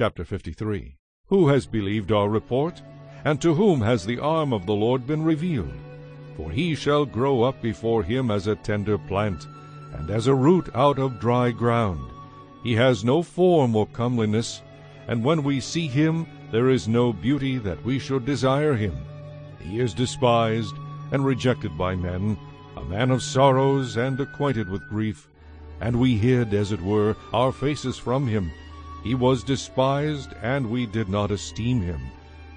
Chapter 53 Who has believed our report? And to whom has the arm of the Lord been revealed? For he shall grow up before him as a tender plant, and as a root out of dry ground. He has no form or comeliness, and when we see him, there is no beauty that we should desire him. He is despised and rejected by men, a man of sorrows and acquainted with grief. And we hid, as it were, our faces from him. He was despised, and we did not esteem him.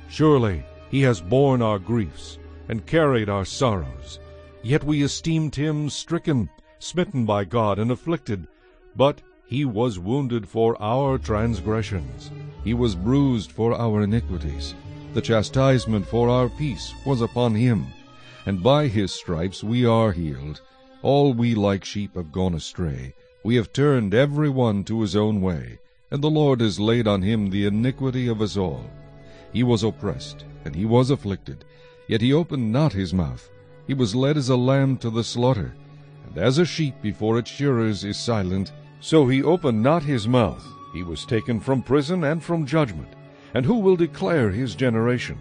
Surely he has borne our griefs, and carried our sorrows. Yet we esteemed him stricken, smitten by God, and afflicted. But he was wounded for our transgressions. He was bruised for our iniquities. The chastisement for our peace was upon him, and by his stripes we are healed. All we like sheep have gone astray. We have turned every one to his own way, and the Lord has laid on him the iniquity of us all. He was oppressed, and he was afflicted, yet he opened not his mouth. He was led as a lamb to the slaughter, and as a sheep before its shearers is silent, so he opened not his mouth. He was taken from prison and from judgment. And who will declare his generation?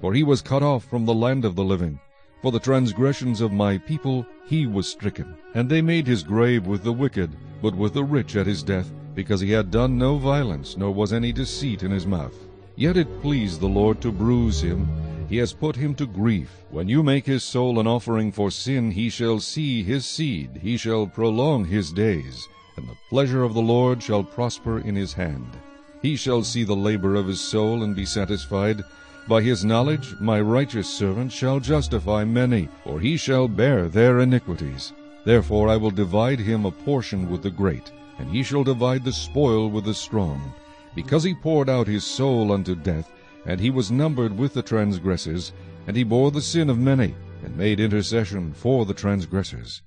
For he was cut off from the land of the living. For the transgressions of my people he was stricken. And they made his grave with the wicked, but with the rich at his death, because he had done no violence, nor was any deceit in his mouth. Yet it pleased the Lord to bruise him. He has put him to grief. When you make his soul an offering for sin, he shall see his seed, he shall prolong his days, and the pleasure of the Lord shall prosper in his hand. He shall see the labor of his soul and be satisfied. By his knowledge my righteous servant shall justify many, for he shall bear their iniquities. Therefore I will divide him a portion with the great, and he shall divide the spoil with the strong. Because he poured out his soul unto death, and he was numbered with the transgressors, and he bore the sin of many, and made intercession for the transgressors.